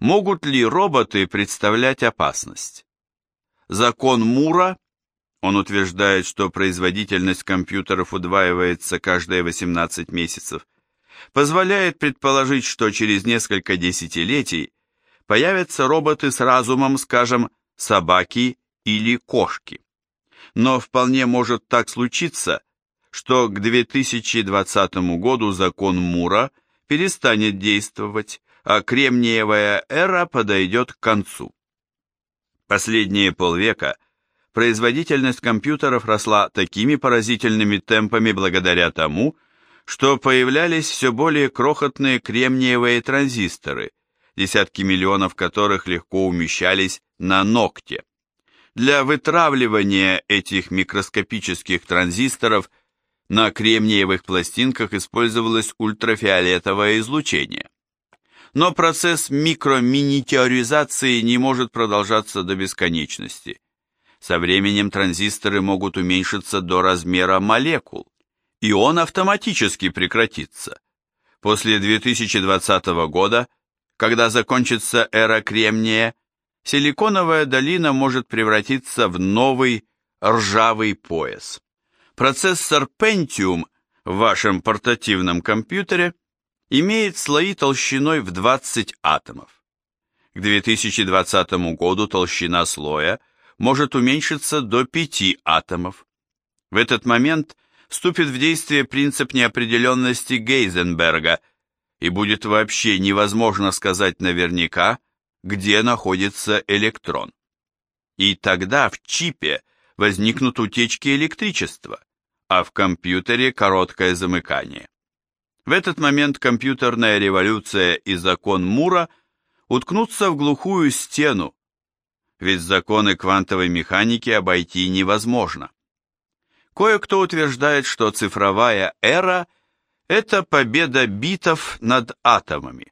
Могут ли роботы представлять опасность? Закон Мура, он утверждает, что производительность компьютеров удваивается каждые 18 месяцев, позволяет предположить, что через несколько десятилетий появятся роботы с разумом, скажем, собаки или кошки. Но вполне может так случиться, что к 2020 году закон Мура перестанет действовать, а кремниевая эра подойдет к концу. Последние полвека производительность компьютеров росла такими поразительными темпами благодаря тому, что появлялись все более крохотные кремниевые транзисторы, десятки миллионов которых легко умещались на ногте. Для вытравливания этих микроскопических транзисторов на кремниевых пластинках использовалось ультрафиолетовое излучение. Но процесс микроминиатюризации не может продолжаться до бесконечности. Со временем транзисторы могут уменьшиться до размера молекул, и он автоматически прекратится. После 2020 года, когда закончится эра кремния, силиконовая долина может превратиться в новый ржавый пояс. Процессор Pentium в вашем портативном компьютере имеет слои толщиной в 20 атомов. К 2020 году толщина слоя может уменьшиться до 5 атомов. В этот момент вступит в действие принцип неопределенности Гейзенберга, и будет вообще невозможно сказать наверняка, где находится электрон. И тогда в чипе возникнут утечки электричества, а в компьютере короткое замыкание. В этот момент компьютерная революция и закон Мура уткнутся в глухую стену, ведь законы квантовой механики обойти невозможно. Кое-кто утверждает, что цифровая эра – это победа битов над атомами.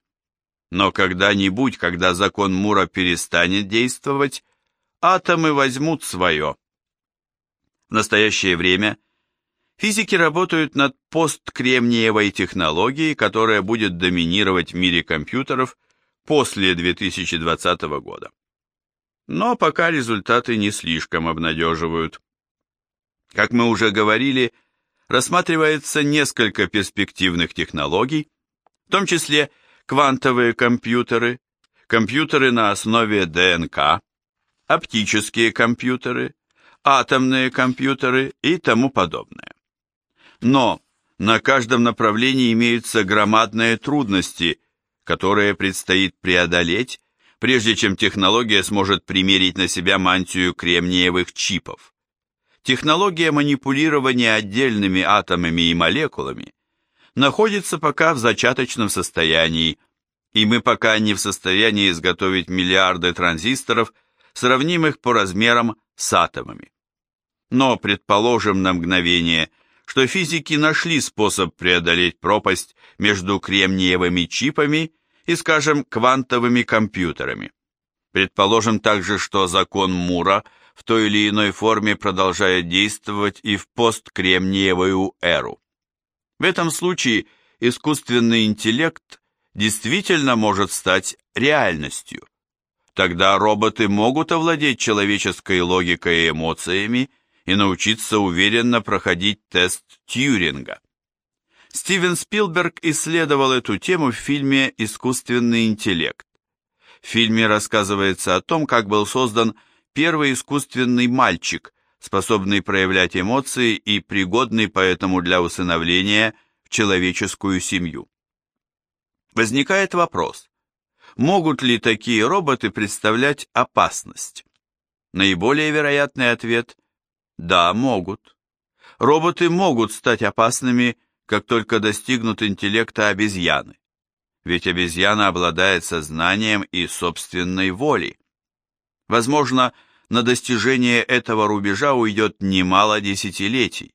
Но когда-нибудь, когда закон Мура перестанет действовать, атомы возьмут свое. В настоящее время Физики работают над посткремниевой технологией, которая будет доминировать в мире компьютеров после 2020 года. Но пока результаты не слишком обнадеживают. Как мы уже говорили, рассматривается несколько перспективных технологий, в том числе квантовые компьютеры, компьютеры на основе ДНК, оптические компьютеры, атомные компьютеры и тому подобное. Но на каждом направлении имеются громадные трудности, которые предстоит преодолеть, прежде чем технология сможет примерить на себя мантию кремниевых чипов. Технология манипулирования отдельными атомами и молекулами находится пока в зачаточном состоянии, и мы пока не в состоянии изготовить миллиарды транзисторов, сравнимых по размерам с атомами. Но предположим на мгновение – что физики нашли способ преодолеть пропасть между кремниевыми чипами и, скажем, квантовыми компьютерами. Предположим также, что закон Мура в той или иной форме продолжает действовать и в посткремниевую эру. В этом случае искусственный интеллект действительно может стать реальностью. Тогда роботы могут овладеть человеческой логикой и эмоциями и научиться уверенно проходить тест Тьюринга. Стивен Спилберг исследовал эту тему в фильме «Искусственный интеллект». В фильме рассказывается о том, как был создан первый искусственный мальчик, способный проявлять эмоции и пригодный поэтому для усыновления в человеческую семью. Возникает вопрос, могут ли такие роботы представлять опасность? Наиболее вероятный ответ да, могут. Роботы могут стать опасными, как только достигнут интеллекта обезьяны. Ведь обезьяна обладает сознанием и собственной волей. Возможно, на достижение этого рубежа уйдет немало десятилетий,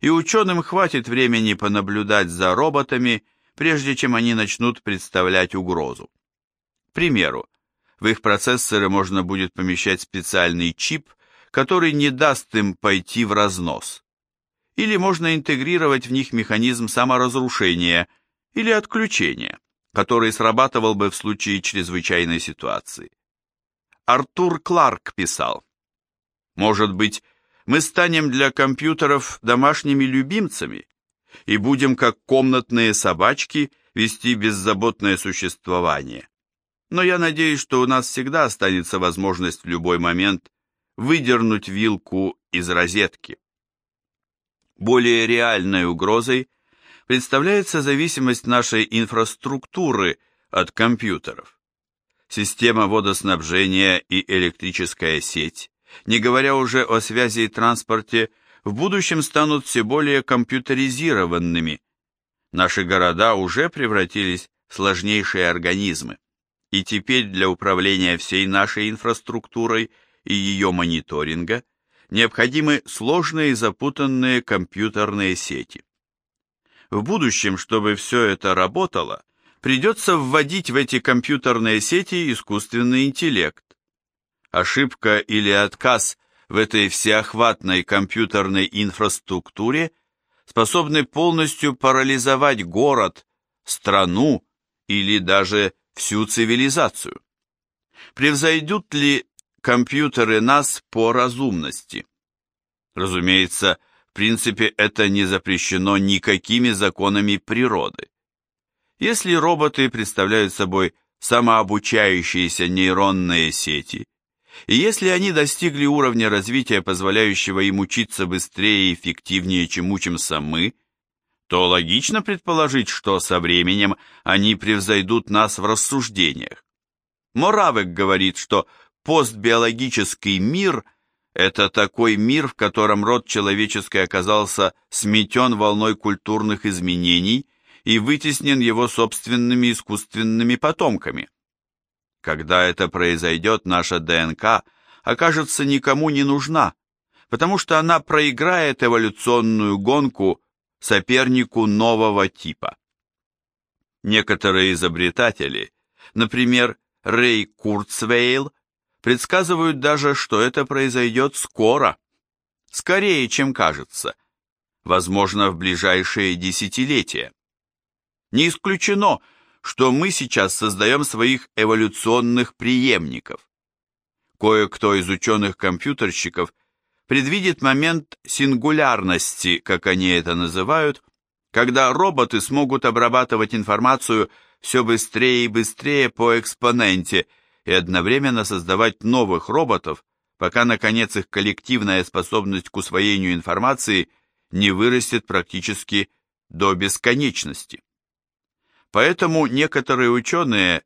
и ученым хватит времени понаблюдать за роботами, прежде чем они начнут представлять угрозу. К примеру, в их процессоры можно будет помещать специальный чип, который не даст им пойти в разнос. Или можно интегрировать в них механизм саморазрушения или отключения, который срабатывал бы в случае чрезвычайной ситуации. Артур Кларк писал, «Может быть, мы станем для компьютеров домашними любимцами и будем, как комнатные собачки, вести беззаботное существование. Но я надеюсь, что у нас всегда останется возможность в любой момент выдернуть вилку из розетки. Более реальной угрозой представляется зависимость нашей инфраструктуры от компьютеров. Система водоснабжения и электрическая сеть, не говоря уже о связи и транспорте, в будущем станут все более компьютеризированными. Наши города уже превратились в сложнейшие организмы, и теперь для управления всей нашей инфраструктурой и ее мониторинга необходимы сложные и запутанные компьютерные сети. В будущем, чтобы все это работало, придется вводить в эти компьютерные сети искусственный интеллект. Ошибка или отказ в этой всеохватной компьютерной инфраструктуре способны полностью парализовать город, страну или даже всю цивилизацию. Превзойдут ли компьютеры нас по разумности? Разумеется, в принципе это не запрещено никакими законами природы. Если роботы представляют собой самообучающиеся нейронные сети, и если они достигли уровня развития, позволяющего им учиться быстрее и эффективнее, чем учимся мы, то логично предположить, что со временем они превзойдут нас в рассуждениях. Моравек говорит, что постбиологический мир – это такой мир, в котором род человеческий оказался сметен волной культурных изменений и вытеснен его собственными искусственными потомками. Когда это произойдет, наша ДНК окажется никому не нужна, потому что она проиграет эволюционную гонку сопернику нового типа. Некоторые изобретатели, например, Рэй Курцвейл, предсказывают даже, что это произойдет скоро, скорее, чем кажется, возможно, в ближайшие десятилетия. Не исключено, что мы сейчас создаем своих эволюционных преемников. Кое-кто из ученых-компьютерщиков предвидит момент сингулярности, как они это называют, когда роботы смогут обрабатывать информацию все быстрее и быстрее по экспоненте и одновременно создавать новых роботов, пока, наконец, их коллективная способность к усвоению информации не вырастет практически до бесконечности. Поэтому некоторые ученые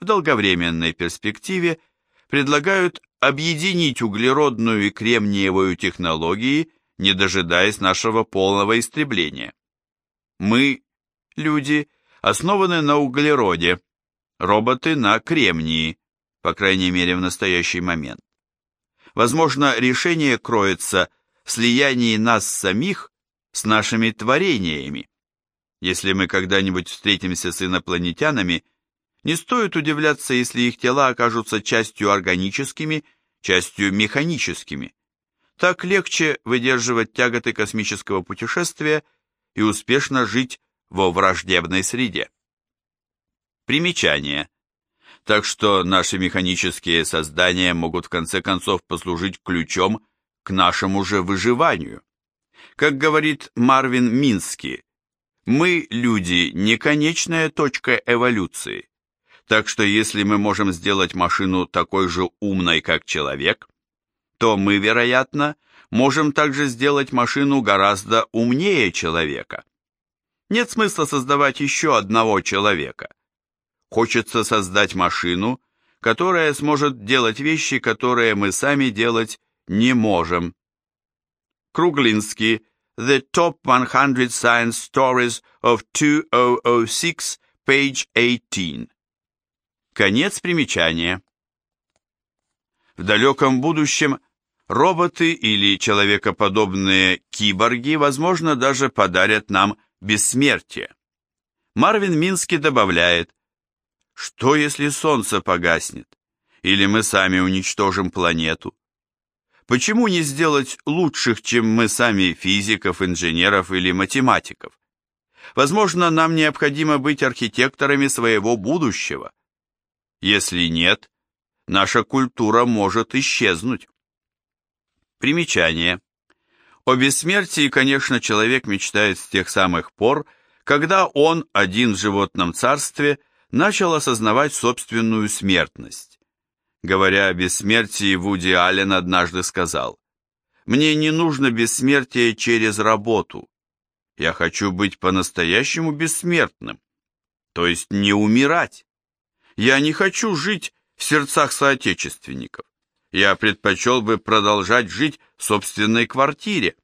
в долговременной перспективе предлагают объединить углеродную и кремниевую технологии, не дожидаясь нашего полного истребления. Мы, люди, основаны на углероде, роботы на кремнии, по крайней мере в настоящий момент. Возможно, решение кроется в слиянии нас самих с нашими творениями. Если мы когда-нибудь встретимся с инопланетянами, не стоит удивляться, если их тела окажутся частью органическими, частью механическими. Так легче выдерживать тяготы космического путешествия и успешно жить во враждебной среде. Примечание. Так что наши механические создания могут в конце концов послужить ключом к нашему же выживанию. Как говорит Марвин Мински, мы, люди, не конечная точка эволюции. Так что если мы можем сделать машину такой же умной, как человек, то мы, вероятно, можем также сделать машину гораздо умнее человека. Нет смысла создавать еще одного человека. Хочется создать машину, которая сможет делать вещи, которые мы сами делать не можем. Круглинский The Top 100 Science Stories of 2006, page 18. Конец примечания. В далеком будущем роботы или человекоподобные киборги, возможно, даже подарят нам бессмертие. Марвин Мински добавляет, что если солнце погаснет, или мы сами уничтожим планету? Почему не сделать лучших, чем мы сами, физиков, инженеров или математиков? Возможно, нам необходимо быть архитекторами своего будущего. Если нет, наша культура может исчезнуть. Примечание. О бессмертии, конечно, человек мечтает с тех самых пор, когда он, один в животном царстве, начал осознавать собственную смертность. Говоря о бессмертии, Вуди Аллен однажды сказал, «Мне не нужно бессмертие через работу. Я хочу быть по-настоящему бессмертным, то есть не умирать. Я не хочу жить в сердцах соотечественников. Я предпочел бы продолжать жить в собственной квартире.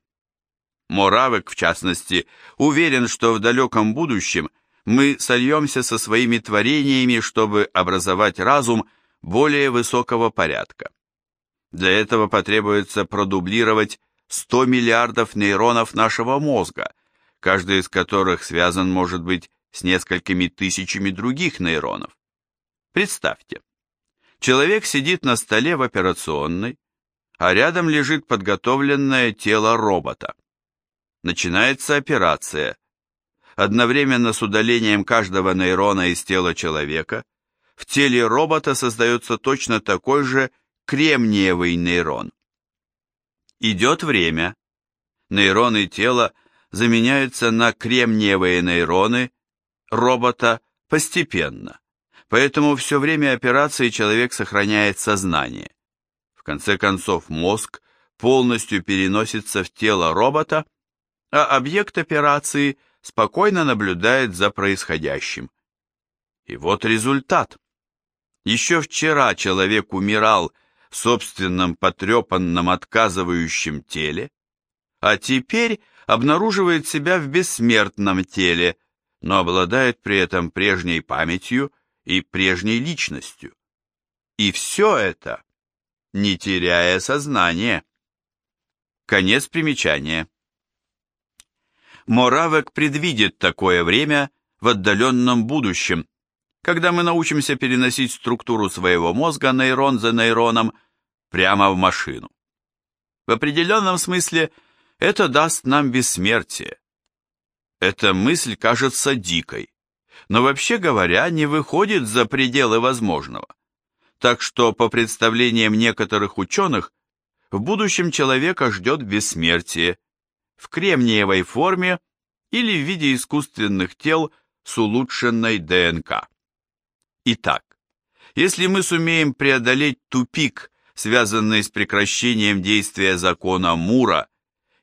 Моравек, в частности, уверен, что в далеком будущем мы сольемся со своими творениями, чтобы образовать разум более высокого порядка. Для этого потребуется продублировать 100 миллиардов нейронов нашего мозга, каждый из которых связан, может быть, с несколькими тысячами других нейронов. Представьте, человек сидит на столе в операционной, а рядом лежит подготовленное тело робота. Начинается операция. Одновременно с удалением каждого нейрона из тела человека в теле робота создается точно такой же кремниевый нейрон. Идет время. Нейроны тела заменяются на кремниевые нейроны робота постепенно. Поэтому все время операции человек сохраняет сознание. В конце концов мозг полностью переносится в тело робота, а объект операции спокойно наблюдает за происходящим. И вот результат. Еще вчера человек умирал в собственном потрепанном отказывающем теле, а теперь обнаруживает себя в бессмертном теле, но обладает при этом прежней памятью и прежней личностью. И все это, не теряя сознания. Конец примечания. Моравек предвидит такое время в отдаленном будущем, когда мы научимся переносить структуру своего мозга нейрон за нейроном прямо в машину. В определенном смысле это даст нам бессмертие. Эта мысль кажется дикой но вообще говоря, не выходит за пределы возможного. Так что, по представлениям некоторых ученых, в будущем человека ждет бессмертие в кремниевой форме или в виде искусственных тел с улучшенной ДНК. Итак, если мы сумеем преодолеть тупик, связанный с прекращением действия закона Мура,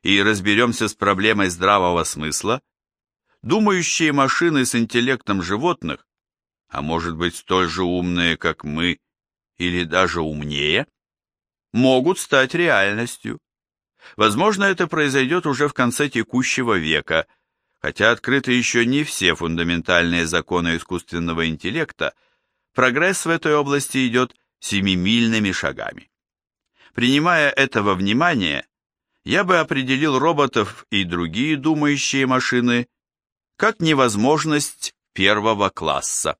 и разберемся с проблемой здравого смысла, Думающие машины с интеллектом животных, а может быть столь же умные, как мы, или даже умнее, могут стать реальностью. Возможно, это произойдет уже в конце текущего века, хотя открыты еще не все фундаментальные законы искусственного интеллекта, прогресс в этой области идет семимильными шагами. Принимая этого внимания, я бы определил роботов и другие думающие машины как невозможность первого класса.